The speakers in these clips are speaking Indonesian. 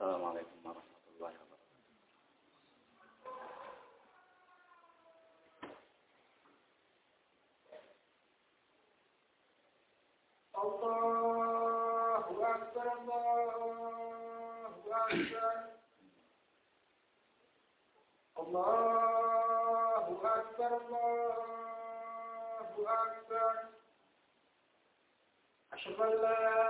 Assalamualaikum warahmatullahi wabarakatuh. Allahu Akbar, Allahu Akbar. Allahu Akbar, Allahu Akbar. Asyhadu an la ilaha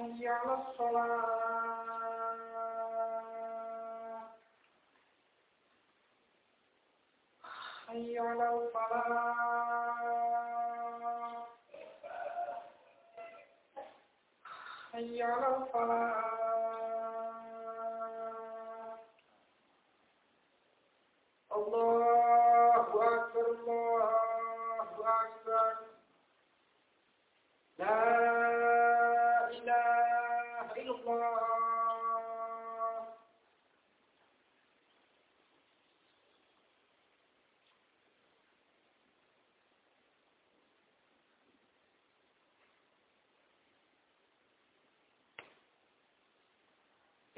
حي على الصلاة. حي على الفلاح. حي على الفلاح. الله أكبر الله أكبر. لا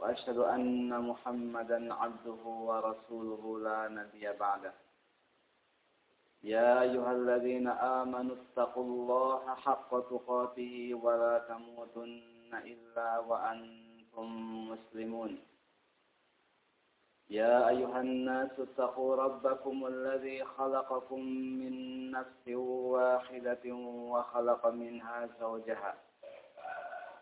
وأشهد أن محمدا عبده ورسوله لا نبي بعده. يا أيها الذين آمنوا اتقوا الله حق تقاته ولا تموتن إلا وأنتم مسلمون. يا أيها الناس اتقوا ربكم الذي خلقكم من نفس واحدة وخلق منها زوجها.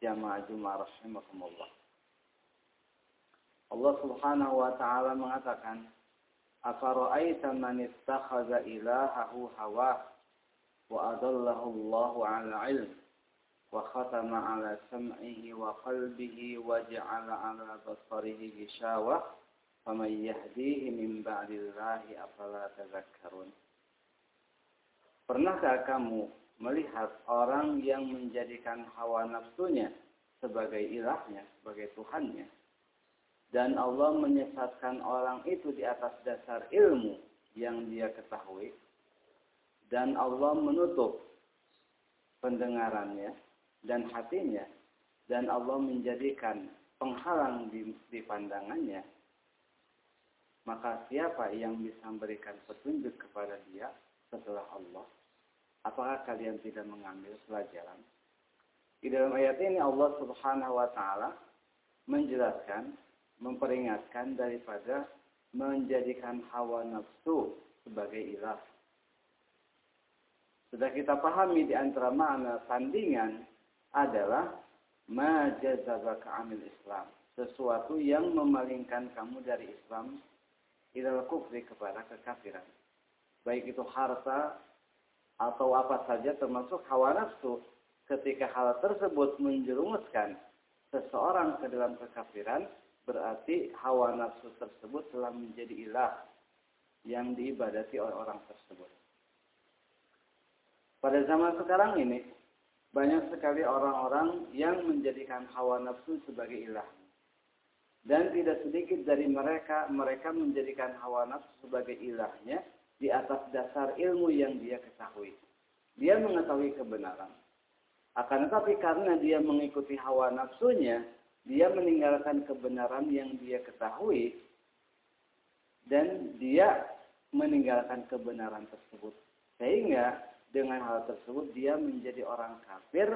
jamaah Jumat rahimakumullah. Allah Subhanahu wa taala mengatakan, "Afara'aita man ittakhadha ilahahu hawa wa adallahu Allahu 'ala 'ilm wa khatama 'ala sam'ihi wa qalbihi wa ja'ala 'ala basarihi gishawa faman yahdihi min ba'dillahi afala tadhakkarun." Pernahkah kamu melihat orang yang menjadikan hawa nafsunya sebagai ilahnya, sebagai Tuhannya. Dan Allah menyesatkan orang itu di atas dasar ilmu yang dia ketahui. Dan Allah menutup pendengarannya dan hatinya. Dan Allah menjadikan penghalang di, di pandangannya. Maka siapa yang bisa memberikan petunjuk kepada dia setelah Allah? Apakah kalian tidak mengambil pelajaran? Di dalam ayat ini Allah Subhanahu wa taala menjelaskan, memperingatkan daripada menjadikan hawa nafsu sebagai ilah. Sudah kita pahami di antara makna tandingan adalah majazabaka amil Islam. Sesuatu yang memalingkan kamu dari Islam ilal kufri kepada kekafiran. Baik itu harta atau apa saja termasuk hawa nafsu. Ketika hal tersebut menjerumuskan seseorang ke dalam kekafiran, berarti hawa nafsu tersebut telah menjadi ilah yang diibadati oleh orang tersebut. Pada zaman sekarang ini, banyak sekali orang-orang yang menjadikan hawa nafsu sebagai ilah. Dan tidak sedikit dari mereka, mereka menjadikan hawa nafsu sebagai ilahnya di atas dasar ilmu yang dia ketahui. Dia mengetahui kebenaran. Akan tetapi karena dia mengikuti hawa nafsunya, dia meninggalkan kebenaran yang dia ketahui dan dia meninggalkan kebenaran tersebut. Sehingga dengan hal tersebut dia menjadi orang kafir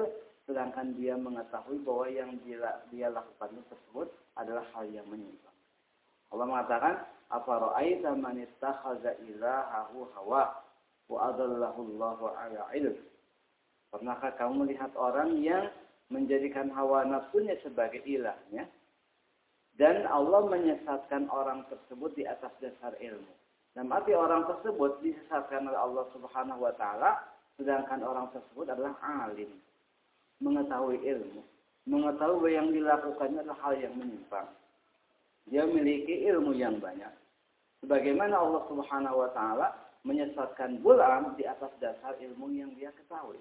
sedangkan dia mengetahui bahwa yang dia, dia lakukan tersebut adalah hal yang menyimpang. Allah mengatakan, "Afara'aita man ilahahu hawa wa adallahu Allahu 'ala ilm?" Pernahkah kamu melihat orang yang menjadikan hawa nafsunya sebagai ilahnya dan Allah menyesatkan orang tersebut di atas dasar ilmu? Dan arti orang tersebut disesatkan oleh Allah Subhanahu wa taala sedangkan orang tersebut adalah alim, mengetahui ilmu, mengetahui yang dilakukannya adalah hal yang menyimpang. Dia memiliki ilmu yang banyak. Sebagaimana Allah Subhanahu wa taala menyesatkan bulan di atas dasar ilmu yang dia ketahui.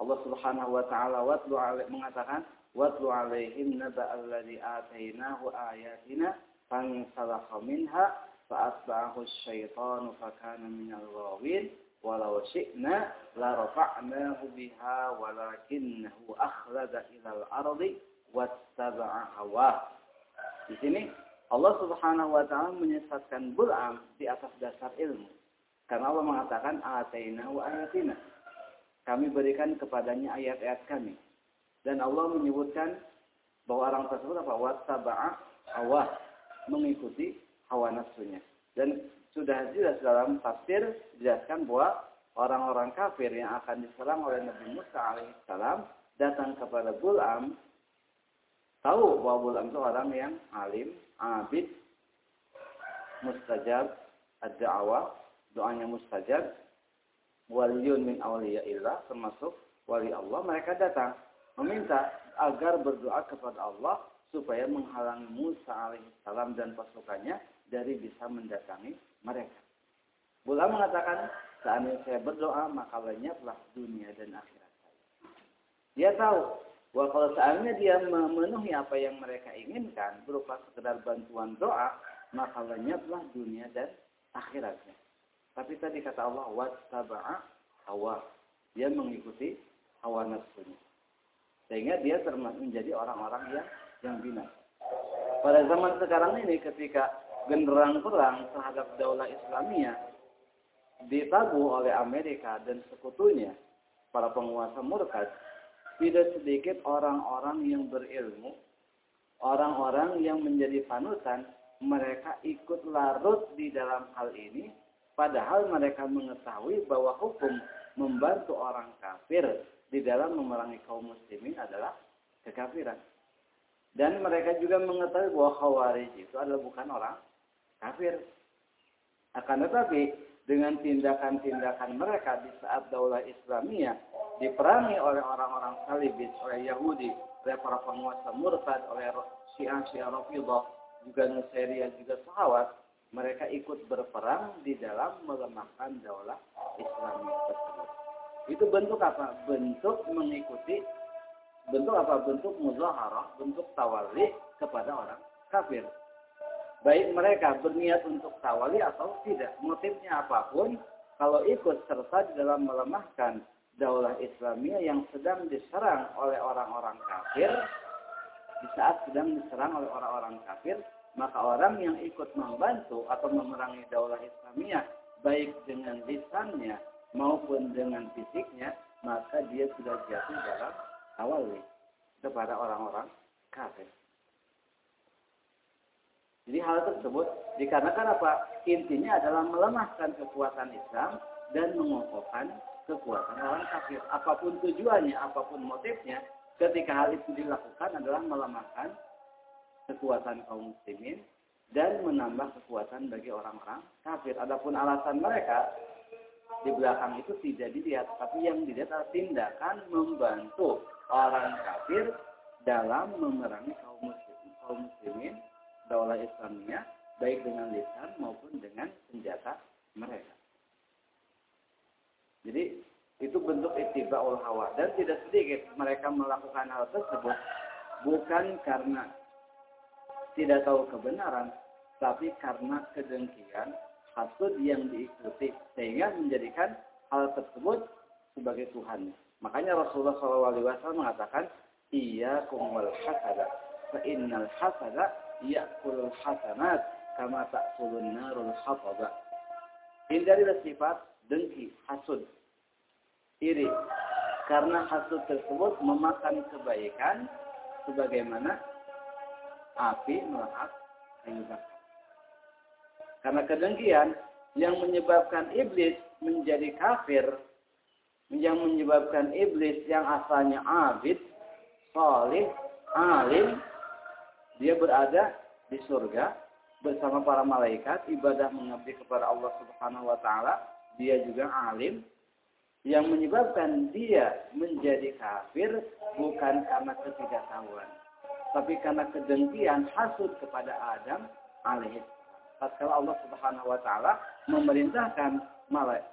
Allah Subhanahu wa taala watlu mengatakan watlu alaihim naba alladhi atainahu ayatina fansalakha minha fa'atba'ahu syaitanu fakana minal ghawin walau syi'na la rafa'nahu biha walakinnahu akhlada ilal ardi wattaba'a hawa. Di sini Allah Subhanahu wa taala menyesatkan Bul'am di atas dasar ilmu. Karena Allah mengatakan atainahu ayatina. Kami berikan kepadanya ayat-ayat kami. Dan Allah menyebutkan bahwa orang tersebut apa? Wattaba'a hawa. Mengikuti hawa nafsunya. Dan sudah jelas dalam tafsir dijelaskan bahwa orang-orang kafir yang akan diserang oleh Nabi Musa alaihissalam datang kepada Bulam tahu bahwa Bulam itu orang yang alim, abid, mustajab, ad-da'wah, doanya mustajab, waliyun min awliyaillah termasuk wali Allah mereka datang meminta agar berdoa kepada Allah supaya menghalangi Musa alaihissalam dan pasukannya dari bisa mendatangi mereka. Bula mengatakan, seandainya saya berdoa, maka lenyaplah dunia dan akhirat saya. Dia tahu bahwa kalau seandainya dia memenuhi apa yang mereka inginkan, berupa sekedar bantuan doa, maka lenyaplah dunia dan akhiratnya. Tapi tadi kata Allah, wattaba'a hawa. Dia mengikuti hawa nafsunya. Sehingga dia termasuk menjadi orang-orang yang yang binasa. Pada zaman sekarang ini ketika genderang perang terhadap daulah Islamia ditabuh oleh Amerika dan sekutunya, para penguasa murtad, tidak sedikit orang-orang yang berilmu, orang-orang yang menjadi panutan, mereka ikut larut di dalam hal ini, padahal mereka mengetahui bahwa hukum membantu orang kafir di dalam memerangi kaum muslimin adalah kekafiran. Dan mereka juga mengetahui bahwa Khawarij itu adalah bukan orang kafir. Akan tetapi dengan tindakan-tindakan mereka di saat daulah Islamiyah diperangi oleh orang-orang salibis, oleh Yahudi, oleh para penguasa murtad, oleh Syiah Syiah Rafidah, juga Nusairiyah, juga sahabat, mereka ikut berperang di dalam melemahkan daulah Islamiyah tersebut. Itu bentuk apa? Bentuk mengikuti bentuk apa? Bentuk muzaharah, bentuk tawali kepada orang kafir baik mereka berniat untuk tawali atau tidak. Motifnya apa pun, kalau ikut serta di dalam melemahkan daulah Islamiyah yang sedang diserang oleh orang-orang kafir, di saat sedang diserang oleh orang-orang kafir, maka orang yang ikut membantu atau memerangi daulah Islamiyah, baik dengan lisannya maupun dengan fisiknya, maka dia sudah jatuh dalam tawali kepada orang-orang kafir. Jadi hal tersebut dikarenakan apa? Intinya adalah melemahkan kekuatan Islam dan mengokohkan kekuatan orang kafir. Apa pun tujuannya, apa pun motifnya, ketika hal itu dilakukan adalah melemahkan kekuatan kaum muslimin dan menambah kekuatan bagi orang-orang kafir. Adapun alasan mereka di belakang itu tidak dilihat, tapi yang dilihat adalah tindakan membantu orang kafir dalam memerangi kaum muslimin, kaum muslimin daulah Islamnya baik dengan lisan maupun dengan senjata mereka. Jadi itu bentuk ittiba'ul hawa dan tidak sedikit mereka melakukan hal tersebut bukan karena tidak tahu kebenaran tapi karena kedengkian hasud yang diikuti sehingga menjadikan hal tersebut sebagai Tuhan. Makanya Rasulullah SAW mengatakan iya kumul hasada fa innal hasada ya'kulul hasanat kama ta'kulun narul hataba. Hindarilah sifat dengki, hasud, iri. Karena hasud tersebut memakan kebaikan sebagaimana api melahap bakar. Karena kedengkian yang menyebabkan iblis menjadi kafir, yang menyebabkan iblis yang asalnya abid, salih, alim, dia berada di surga bersama para malaikat, ibadah mengabdi kepada Allah Subhanahu wa taala, dia juga alim, yang menyebabkan dia menjadi kafir bukan karena ketidaktahuan, tapi karena kedengkian hasud kepada Adam alaihi tatkala Allah Subhanahu wa taala memerintahkan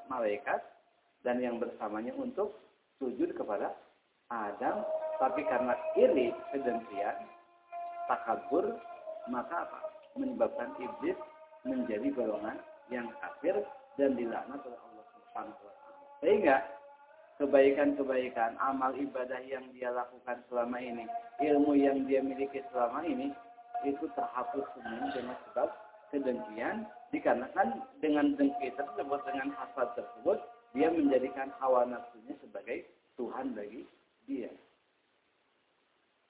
malaikat dan yang bersamanya untuk sujud kepada Adam, tapi karena iri, kedengkian, takabur, maka apa? Menyebabkan iblis menjadi golongan yang kafir dan dilaknat oleh Allah Subhanahu wa sehingga kebaikan-kebaikan, amal ibadah yang dia lakukan selama ini, ilmu yang dia miliki selama ini, itu terhapus semua dengan sebab kedengkian. Dikarenakan dengan dengki tersebut, dengan hasad tersebut, dia menjadikan hawa nafsunya sebagai Tuhan bagi dia.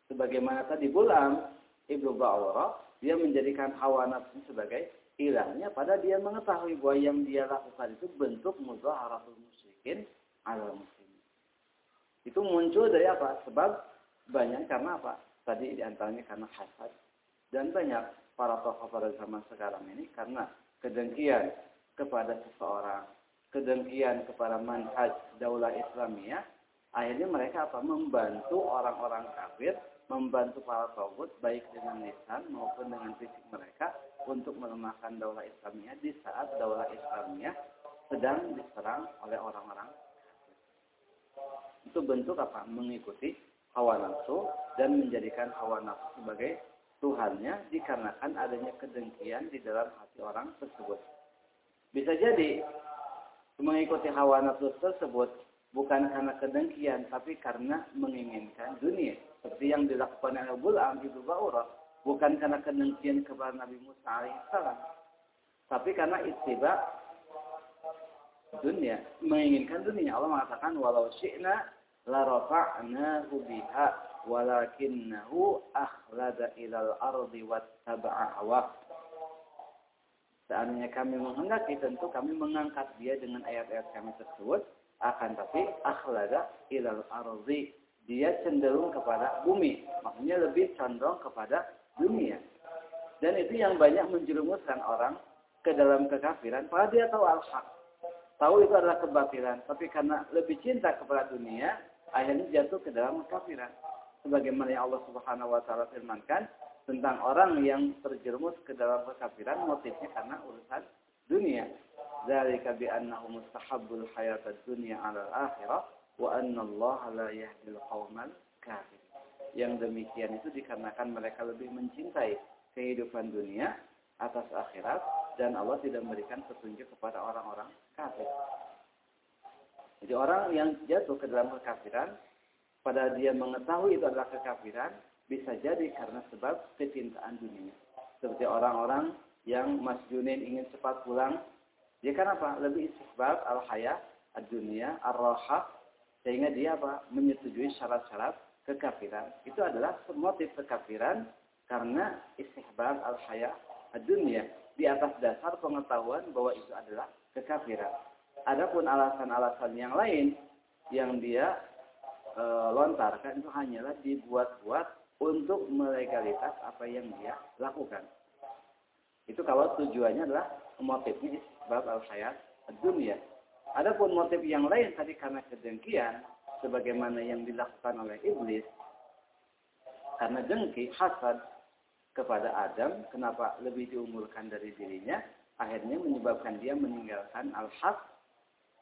Sebagaimana tadi bulan Ibnu Ba'wara, dia menjadikan hawa nafsu sebagai ilahnya pada dia mengetahui bahwa yang dia lakukan itu bentuk mudhaharatul musyrikin ala muslim. Itu muncul dari apa? Sebab banyak karena apa? Tadi di antaranya karena hasad. Dan banyak para tokoh pada zaman sekarang ini karena kedengkian kepada seseorang, kedengkian kepada manhaj daulah Islamiyah, akhirnya mereka apa? Membantu orang-orang kafir, membantu para togut baik dengan lisan maupun dengan fisik mereka untuk melemahkan daulah Islamiyah di saat daulah Islamiyah sedang diserang oleh orang-orang itu bentuk apa? Mengikuti hawa nafsu dan menjadikan hawa nafsu sebagai Tuhannya dikarenakan adanya kedengkian di dalam hati orang tersebut. Bisa jadi mengikuti hawa nafsu tersebut bukan karena kedengkian tapi karena menginginkan dunia. Seperti yang dilakukan oleh Bulam Ibu Ba'urah bukan karena kedengkian kepada Nabi Musa alaihissalam, tapi karena ittiba dunia, menginginkan dunia. Allah mengatakan walau syi'na la rafa'nahu biha walakinnahu akhlada ilal ardi wattaba'a hawa. Seandainya kami menghendaki tentu kami mengangkat dia dengan ayat-ayat kami tersebut akan tapi akhlada ilal ardi dia cenderung kepada bumi maksudnya lebih condong kepada dunia. Dan itu yang banyak menjerumuskan orang ke dalam kekafiran. Padahal dia tahu al-haq. Tahu itu adalah kebatilan. Tapi karena lebih cinta kepada dunia, akhirnya jatuh ke dalam kekafiran. Sebagaimana yang Allah subhanahu wa ta'ala firmankan, tentang orang yang terjerumus ke dalam kekafiran, motifnya karena urusan dunia. Zalika bi'annahu mustahabbul hayatad dunia ala akhirah wa anna Allah la yahdil qawman kafir yang demikian itu dikarenakan mereka lebih mencintai kehidupan dunia atas akhirat dan Allah tidak memberikan petunjuk kepada orang-orang kafir. Jadi orang yang jatuh ke dalam kekafiran pada dia mengetahui itu adalah kekafiran bisa jadi karena sebab kecintaan dunia. Seperti orang-orang yang Mas Junin ingin cepat pulang, dia kan apa? Lebih istihbab al-haya, ad-dunia, ar-raha, sehingga dia apa? Menyetujui syarat-syarat kekafiran. Itu adalah motif kekafiran karena istihbab al-haya dunia di atas dasar pengetahuan bahwa itu adalah kekafiran. Adapun alasan-alasan yang lain yang dia e, lontarkan itu hanyalah dibuat-buat untuk melegalitas apa yang dia lakukan. Itu kalau tujuannya adalah motifnya sebab al-hayat dunia. Adapun motif yang lain tadi karena kedengkian, sebagaimana yang dilakukan oleh iblis, karena dengki, hasad kepada Adam, kenapa lebih diumurkan dari dirinya, akhirnya menyebabkan dia meninggalkan al-haq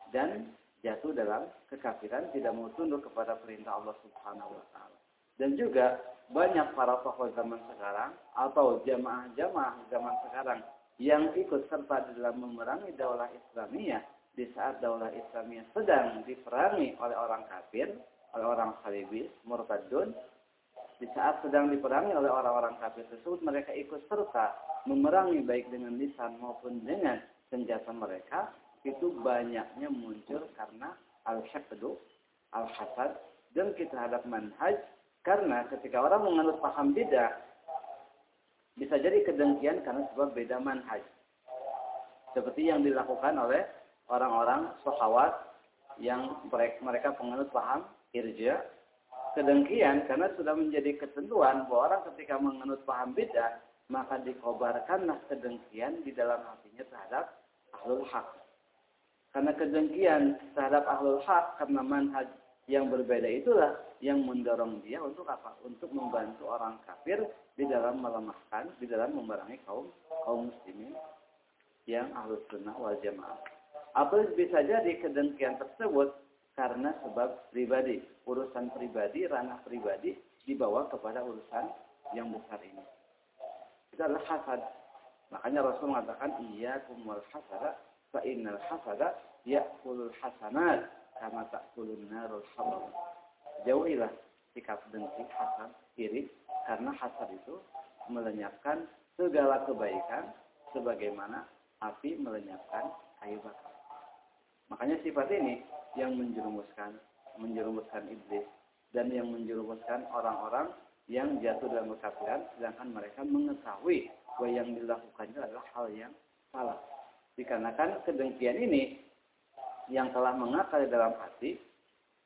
dan jatuh dalam kekafiran, tidak mau tunduk kepada perintah Allah Subhanahu wa taala. Dan juga banyak para tokoh zaman sekarang atau jamaah-jamaah zaman sekarang yang ikut serta dalam memerangi daulah Islamiyah di saat daulah Islamiyah sedang diperangi oleh orang kafir, oleh orang salibis, murtadun, di saat sedang diperangi oleh orang-orang kafir tersebut mereka ikut serta memerangi baik dengan lisan maupun dengan senjata mereka itu banyaknya muncul karena al-haqdu, al-hasad, dan kita hadap manhaj karena ketika orang menganut paham beda bisa jadi kedengkian karena sebab beda manhaj. Seperti yang dilakukan oleh orang-orang sohawat yang mereka penganut paham irja. Kedengkian karena sudah menjadi ketentuan bahwa orang ketika menganut paham beda, maka dikobarkanlah kedengkian di dalam hatinya terhadap ahlul haq. Karena kedengkian terhadap ahlul haq karena manhaj yang berbeda itulah yang mendorong dia untuk apa? Untuk membantu orang kafir di dalam melemahkan, di dalam memerangi kaum kaum muslimin yang ahlus sunnah wal jamaah. Atau bisa jadi kedengkian tersebut karena sebab pribadi, urusan pribadi, ranah pribadi dibawa kepada urusan yang besar ini. Itu adalah hasad. Makanya Rasul mengatakan, iya kumul hasada, fa innal hasada ya'kulul hasanat kama ta'kulun narul haram. Jauhilah sikap dengki, hasad, iri, karena hasad itu melenyapkan segala kebaikan sebagaimana api melenyapkan kayu bakar. Makanya sifat ini yang menjerumuskan, menjerumuskan iblis dan yang menjerumuskan orang-orang yang jatuh dalam kekafiran sedangkan mereka mengetahui bahwa yang dilakukannya adalah hal yang salah. Dikarenakan kedengkian ini yang telah mengakar di dalam hati,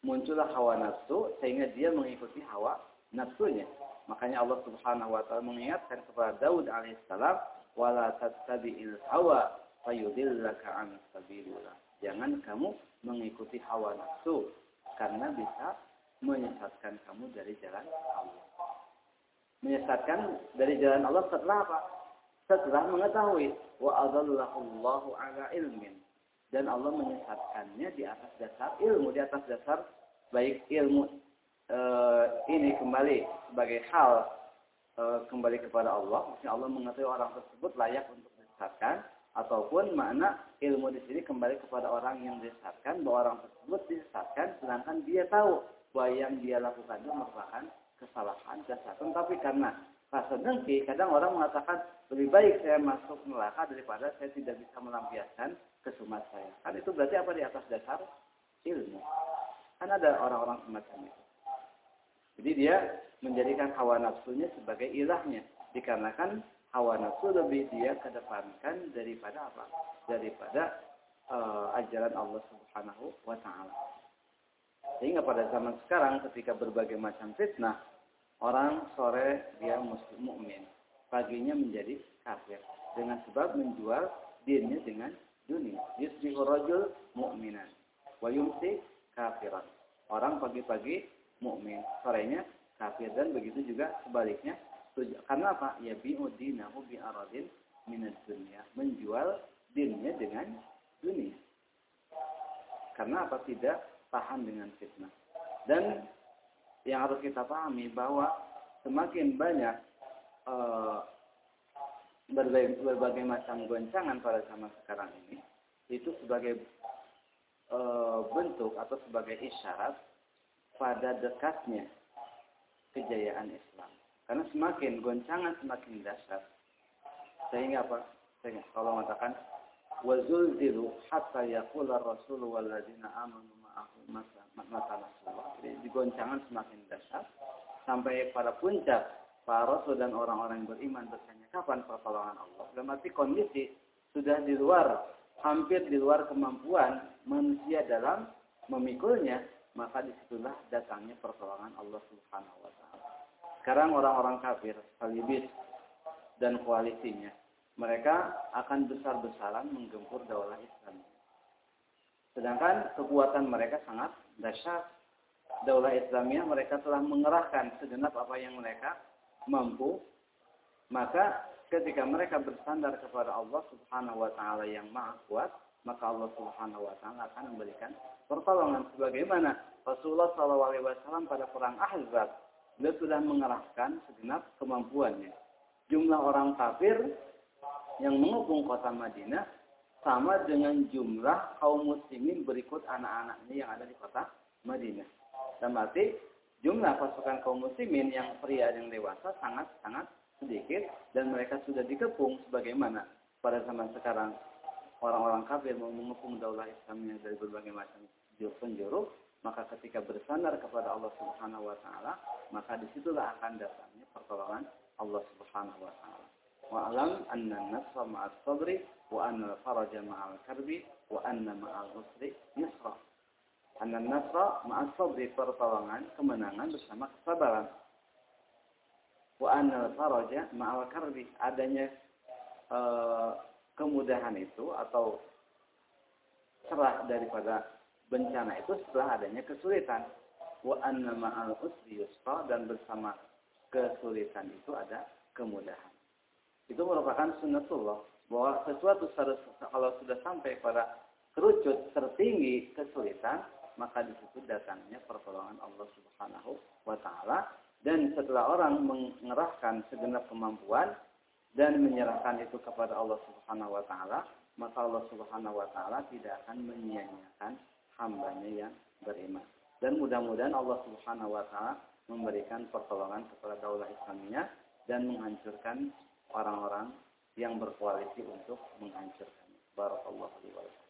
muncullah hawa nafsu sehingga dia mengikuti hawa nafsunya. Makanya Allah Subhanahu wa taala mengingatkan kepada Daud alaihissalam, "Wala tattabi'il hawa fayudillaka an sabilillah." Jangan kamu mengikuti hawa nafsu karena bisa menyesatkan kamu dari jalan Allah. Menyesatkan dari jalan Allah setelah apa? Setelah mengetahui wa adallahu ala ilmin dan Allah menyesatkannya di atas dasar ilmu, di atas dasar baik ilmu e, ini kembali sebagai hal e, kembali kepada Allah, maksudnya Allah mengetahui orang tersebut layak untuk disesatkan, ataupun makna ilmu di sini kembali kepada orang yang disesatkan, bahwa orang tersebut disesatkan, sedangkan dia tahu bahwa yang dia lakukan itu merupakan kesalahan, kesalahan, tapi karena rasa dengki, kadang orang mengatakan lebih baik saya masuk neraka daripada saya tidak bisa melampiaskan kesumat saya. Kan itu berarti apa di atas dasar ilmu. Kan ada orang-orang semacam itu. Jadi dia menjadikan hawa nafsunya sebagai ilahnya. Dikarenakan hawa nafsu lebih dia kedepankan daripada apa? Daripada uh, ajaran Allah Subhanahu wa taala. Sehingga pada zaman sekarang ketika berbagai macam fitnah, orang sore dia muslim mukmin, paginya menjadi kafir dengan sebab menjual dirinya dengan dunia. Yusbihu rajul mu'minan wa yumsi kafiran. Orang pagi-pagi mukmin, sorenya kafir dan begitu juga sebaliknya. Karena apa? Ya bi'u dinahu bi aradin minad dunia. Menjual dinnya dengan dunia. Karena apa? Tidak tahan dengan fitnah. Dan yang harus kita pahami bahwa semakin banyak uh, berbagai, berbagai macam goncangan pada zaman sekarang ini itu sebagai uh, bentuk atau sebagai isyarat pada dekatnya kejayaan Islam. Karena semakin goncangan semakin dasar. Sehingga apa? Sehingga kalau mengatakan wazulzilu hatta yaqula rasul walladzina amanu ma'ahu mata nasrullah. Jadi goncangan semakin dasar sampai pada puncak para rasul dan orang-orang yang beriman bertanya kapan pertolongan Allah. Dalam arti kondisi sudah di luar hampir di luar kemampuan manusia dalam memikulnya, maka di situlah datangnya pertolongan Allah Subhanahu wa taala. Sekarang orang-orang kafir, salibis dan koalisinya, mereka akan besar-besaran menggempur daulah Islam. Sedangkan kekuatan mereka sangat dahsyat. Daulah Islamiyah mereka telah mengerahkan segenap apa yang mereka mampu. Maka ketika mereka bersandar kepada Allah Subhanahu wa taala yang Maha Kuat, maka Allah Subhanahu wa taala akan memberikan pertolongan sebagaimana Rasulullah SAW pada perang Ahzab beliau sudah mengerahkan segenap kemampuannya. Jumlah orang kafir yang mengepung kota Madinah sama dengan jumlah kaum muslimin berikut anak-anaknya yang ada di kota Madinah. Dan berarti jumlah pasukan kaum muslimin yang pria dan dewasa sangat-sangat sedikit dan mereka sudah dikepung sebagaimana pada zaman sekarang orang-orang kafir mau mengepung daulah Islamnya dari berbagai macam penjuru, maka ketika bersandar kepada Allah Subhanahu wa taala, maka di situlah akan datangnya pertolongan Allah Subhanahu wa taala. Wa'lam anna nasra ma'as sabri wa anna faraja ma'al karbi wa anna ma'al usri yusra. Anna nasra ma'as sabri pertolongan, kemenangan bersama kesabaran. Wa anna faraja ma'al karbi adanya uh, kemudahan itu atau cerah daripada bencana itu setelah adanya kesulitan. Wa anna ma'al usri yusra dan bersama kesulitan itu ada kemudahan itu merupakan sunnatullah bahwa sesuatu kalau sudah sampai pada kerucut tertinggi kesulitan maka di situ datangnya pertolongan Allah Subhanahu wa taala dan setelah orang mengerahkan segenap kemampuan dan menyerahkan itu kepada Allah Subhanahu wa taala maka Allah Subhanahu wa taala tidak akan menyia-nyiakan hambanya yang beriman. Dan mudah-mudahan Allah Subhanahu wa taala memberikan pertolongan kepada daulah Islamiyah dan menghancurkan orang-orang yang berkoalisi untuk menghancurkan. Barakallahu alaihi wa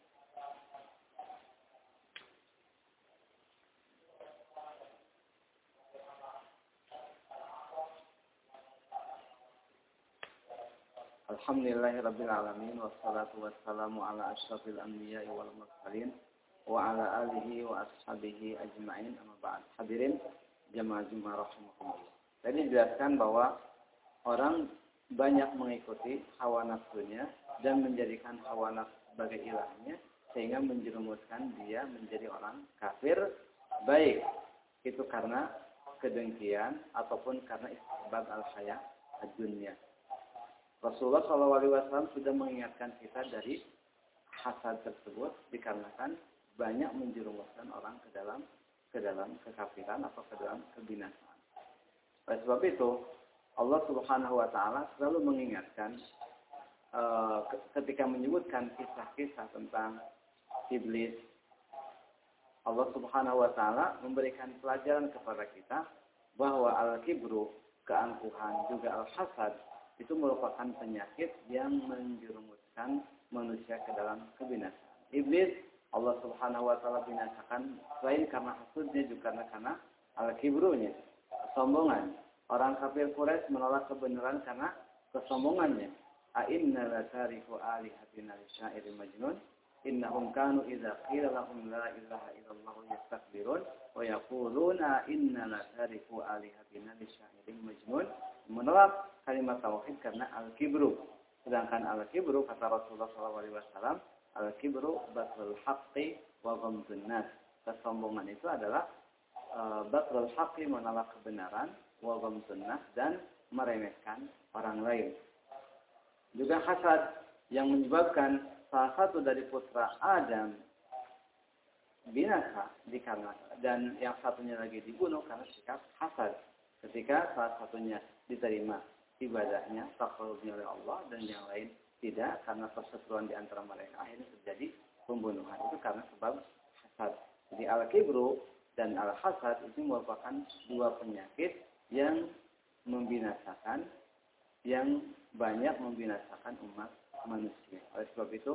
Alhamdulillahi Rabbil Alamin Wassalatu wassalamu ala ashrafil anbiya wal mursalin Wa ala alihi wa ashabihi ajma'in Amma ba'd. Hadirin jamaah jemaah rahimahumullah Tadi dijelaskan bahwa orang banyak mengikuti hawa nafsunya dan menjadikan hawa nafsu sebagai ilahnya sehingga menjerumuskan dia menjadi orang kafir. Baik itu karena kedengkian ataupun karena istibad al haya dunia. Rasulullah SAW sudah mengingatkan kita dari hasad tersebut dikarenakan banyak menjerumuskan orang ke dalam ke dalam kekafiran atau ke dalam kebinasaan. Oleh sebab itu, Allah Subhanahu wa taala selalu mengingatkan uh, ketika menyebutkan kisah-kisah tentang iblis Allah Subhanahu wa taala memberikan pelajaran kepada kita bahwa al-kibru, keangkuhan, juga al-hasad itu merupakan penyakit yang menjerumuskan manusia ke dalam kebinasaan. Iblis Subhanahu wa taala binasakan selain karena hasudnya juga karena al-kibrunya, kesombongan. Orang kafir Quraisy menolak kebenaran karena kesombongannya. A'inna la tariku alihatina li syairi majnun. Innahum kanu idza qila lahum la ilaha illallah yastakbirun wa yaquluna inna la tariku alihatina li syairi majnun. Menolak kalimat tauhid karena al-kibru. Sedangkan al-kibru kata Rasulullah SAW, al-kibru batrul haqqi wa ghamdun. Kesombongan itu adalah uh, batrul menolak kebenaran wagam sunnah dan meremehkan orang lain. Juga hasad yang menyebabkan salah satu dari putra Adam binasa dikarenakan dan yang satunya lagi dibunuh karena sikap hasad. Ketika salah satunya diterima ibadahnya takarubnya oleh Allah dan yang lain tidak karena perseteruan di antara mereka akhirnya terjadi pembunuhan itu karena sebab hasad. Jadi al-kibru dan al-hasad itu merupakan dua penyakit yang membinasakan yang banyak membinasakan umat manusia. Oleh sebab itu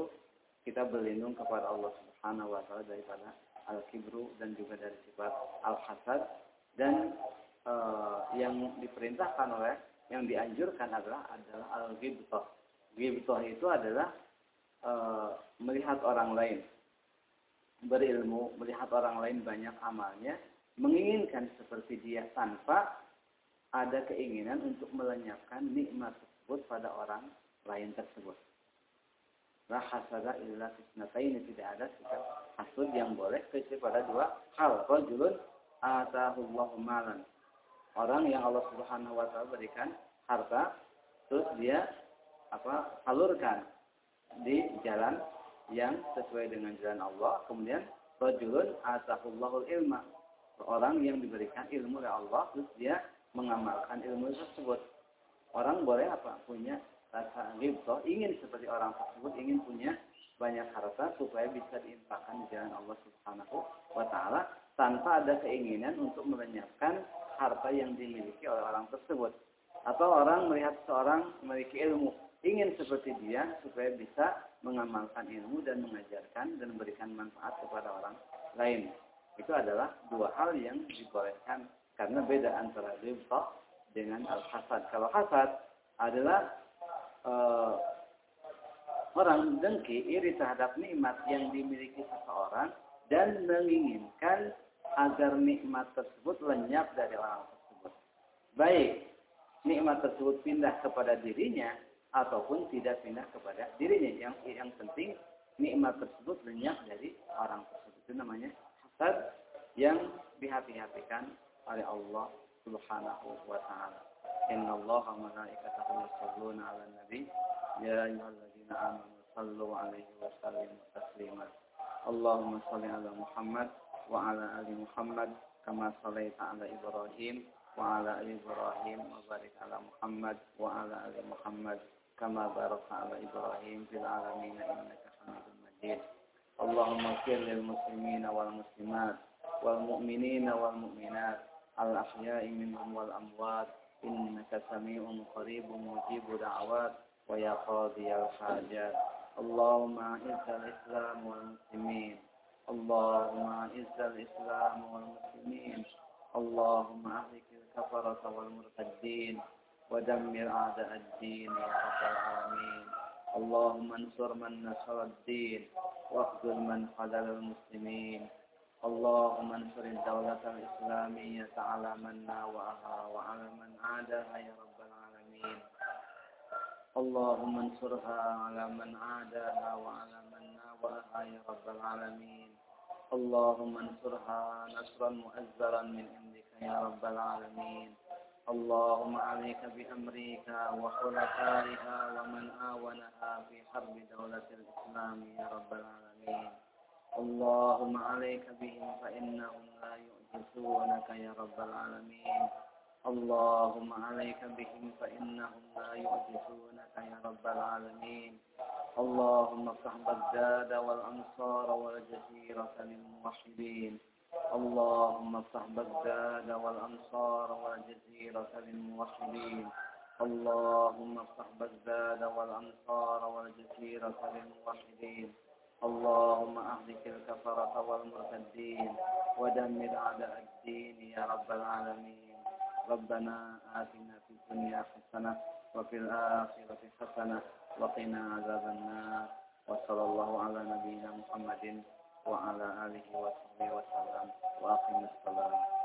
kita berlindung kepada Allah Subhanahu wa taala daripada al-kibru dan juga dari sifat al-hasad dan e, yang diperintahkan oleh yang dianjurkan adalah adalah al-ghibthah. Ghibthah itu adalah e, melihat orang lain berilmu, melihat orang lain banyak amalnya, menginginkan seperti dia tanpa ada keinginan untuk melenyapkan nikmat tersebut pada orang lain tersebut. La hasada illa ini tidak ada sikap hasud yang boleh kecuali pada dua hal. Rajulun atahullahu malan. Orang yang Allah Subhanahu wa taala berikan harta terus dia apa salurkan di jalan yang sesuai dengan jalan Allah. Kemudian rajulun atahullahul ilma. Orang yang diberikan ilmu oleh Allah terus dia mengamalkan ilmu tersebut. Orang boleh apa? Punya rasa ghibtah, ingin seperti orang tersebut, ingin punya banyak harta supaya bisa diinfakkan di jalan Allah Subhanahu wa taala tanpa ada keinginan untuk melenyapkan harta yang dimiliki oleh orang tersebut. Atau orang melihat seorang memiliki ilmu, ingin seperti dia supaya bisa mengamalkan ilmu dan mengajarkan dan memberikan manfaat kepada orang lain. Itu adalah dua hal yang dibolehkan karena beda antara ghibtah dengan al-hasad. Kalau hasad adalah uh, orang dengki, iri terhadap nikmat yang dimiliki seseorang dan menginginkan agar nikmat tersebut lenyap dari orang tersebut. Baik nikmat tersebut pindah kepada dirinya ataupun tidak pindah kepada dirinya. Yang yang penting nikmat tersebut lenyap dari orang tersebut. Itu namanya hasad yang dihati-hatikan oleh Allah Subhanahu wa taala. Inna Allah wa malaikatahu yusalluna 'alan nabi ya ayyuhalladzina amanu sallu 'alaihi wa sallimu taslima. Allahumma shalli 'ala Muhammad wa 'ala ali Muhammad kama shallaita 'ala Ibrahim wa 'ala ali Ibrahim wa barik 'ala Muhammad wa 'ala ali Muhammad كما باركت على إبراهيم في العالمين إنك حميد مجيد. اللهم اغفر للمسلمين والمسلمات والمؤمنين والمؤمنات الأحياء منهم والأموات. إنك سميع قريب مجيب دعوات ويا قاضي الحاجات. اللهم أعز الإسلام والمسلمين. اللهم أعز الإسلام والمسلمين. اللهم أهلك الكفرة والمرتدين. ودمر أعداء الدين يا رب العالمين. اللهم انصر من نصر الدين واخذل من خذل المسلمين. اللهم انصر الدولة الإسلامية على من ناوأها وعلى من عادها يا رب العالمين. اللهم انصرها على من عاداها وعلى من ناوأها يا رب العالمين. اللهم انصرها نصرا مؤزرا من عندك يا رب العالمين. اللهم عليك بأمريكا وحلفائها ومن آونها في حرب دولة الإسلام يا رب العالمين. اللهم عليك بهم فإنهم لا يعجزونك يا رب العالمين. اللهم عليك بهم فإنهم لا يعجزونك يا رب العالمين. اللهم افتح بغداد والأنصار والجزيرة للموحدين. اللهم افتح بغداد والأنصار والجزيرة للموحدين اللهم افتح بغداد والأنصار والجزيرة للموحدين اللهم أهلك الكفرة والمرتدين. ودمر أعداء الدين يا رب العالمين. ربنا آتنا في الدنيا حسنة وفي الآخرة حسنة وقنا عذاب النار. وصلى الله على نبينا محمد. وعلى آله وصحبه وسلم وأقم الصلاة